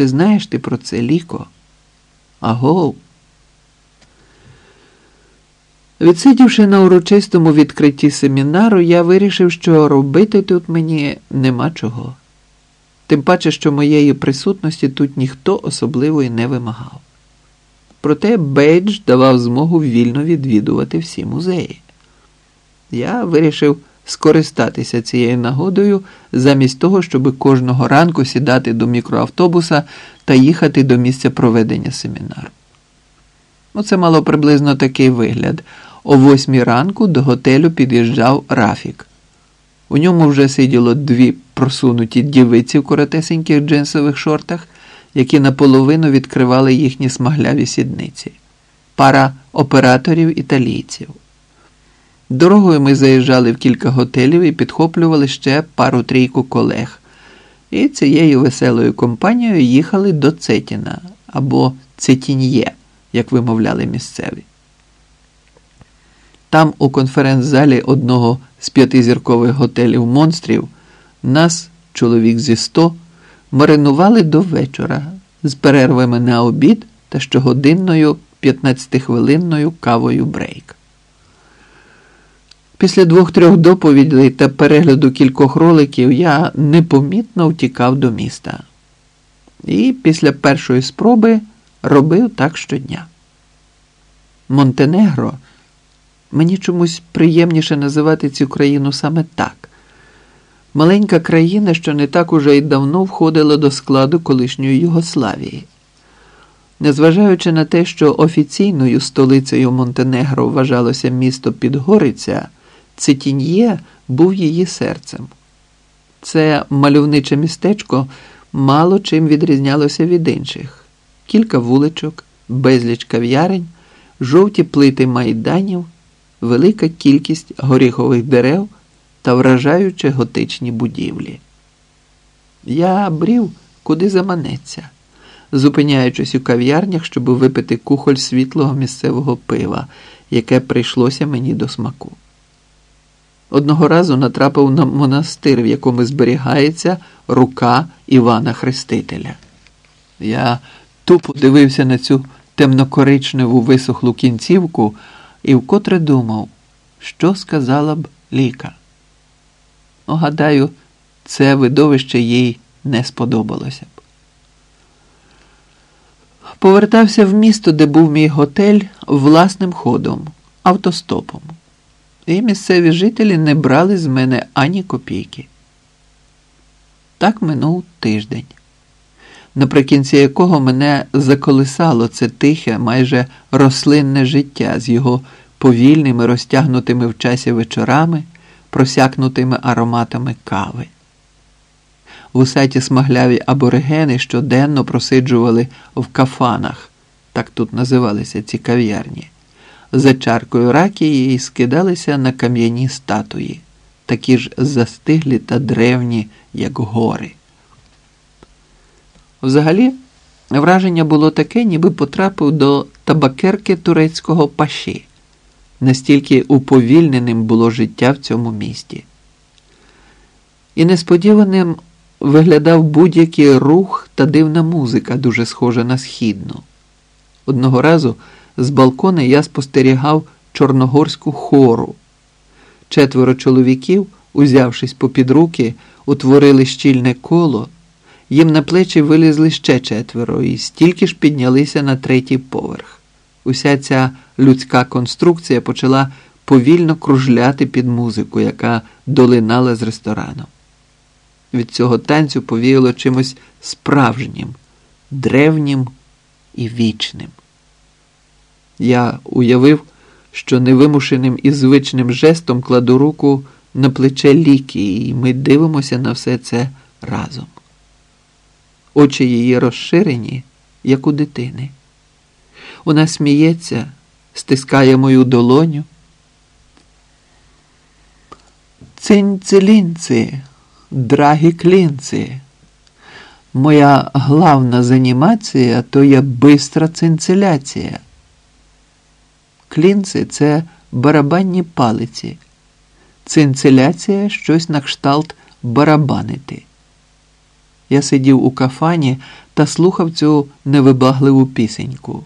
Чи знаєш ти про це, Ліко? Агов. Відсидівши на урочистому відкритті семінару, я вирішив, що робити тут мені нема чого. Тим паче, що моєї присутності тут ніхто особливо і не вимагав. Проте Бейдж давав змогу вільно відвідувати всі музеї. Я вирішив скористатися цією нагодою замість того, щоб кожного ранку сідати до мікроавтобуса та їхати до місця проведення семінару. Ну, це мало приблизно такий вигляд. О восьмій ранку до готелю під'їжджав Рафік. У ньому вже сиділо дві просунуті дівиці в коротесеньких джинсових шортах, які наполовину відкривали їхні смагляві сідниці, пара операторів італійців. Дорогою ми заїжджали в кілька готелів і підхоплювали ще пару-трійку колег. І цією веселою компанією їхали до Цетіна або Цетін'є, як вимовляли місцеві. Там, у конференц-залі одного з п'ятизіркових готелів монстрів, нас, чоловік зі сто, маринували до вечора з перервами на обід та щогодинною 15-хвилинною кавою брейк. Після двох-трьох доповідей та перегляду кількох роликів я непомітно втікав до міста. І після першої спроби робив так щодня. Монтенегро мені чомусь приємніше називати цю країну саме так. Маленька країна, що не так уже й давно входила до складу колишньої Югославії. Незважаючи на те, що офіційною столицею Монтенегро вважалося місто Підгориця, Цитін'є був її серцем. Це мальовниче містечко мало чим відрізнялося від інших: кілька вуличок, безліч кав'ярень, жовті плити майданів, велика кількість горіхових дерев та вражаючі готичні будівлі. Я брів, куди заманеться, зупиняючись у кав'ярнях, щоб випити кухоль світлого місцевого пива, яке прийшлося мені до смаку. Одного разу натрапив на монастир, в якому зберігається рука Івана Хрестителя. Я тупо дивився на цю темнокоричневу висохлу кінцівку і вкотре думав, що сказала б ліка. Ну, гадаю, це видовище їй не сподобалося б. Повертався в місто, де був мій готель, власним ходом, автостопом і місцеві жителі не брали з мене ані копійки. Так минув тиждень, наприкінці якого мене заколисало це тихе, майже рослинне життя з його повільними, розтягнутими в часі вечорами, просякнутими ароматами кави. Вусаті смагляві аборигени щоденно просиджували в кафанах, так тут називалися ці кав'ярні за чаркою ракії і скидалися на кам'яні статуї, такі ж застиглі та древні, як гори. Взагалі, враження було таке, ніби потрапив до табакерки турецького паші, настільки уповільненим було життя в цьому місті. І несподіваним виглядав будь-який рух та дивна музика, дуже схожа на східну. Одного разу. З балкона я спостерігав чорногорську хору. Четверо чоловіків, узявшись попід руки, утворили щільне коло, їм на плечі вилізли ще четверо і стільки ж піднялися на третій поверх. Уся ця людська конструкція почала повільно кружляти під музику, яка долинала з ресторану. Від цього танцю повіяло чимось справжнім, древнім і вічним. Я уявив, що невимушеним і звичним жестом кладу руку на плече ліки, і ми дивимося на все це разом. Очі її розширені, як у дитини. Вона сміється, стискає мою долоню. Цинцелінці, драгі клінці. Моя главна занімація то є бистра цинцеляція. Клінци це барабанні палиці, цинцеляція щось на кшталт барабанити. я сидів у кафані та слухав цю невибагливу пісеньку.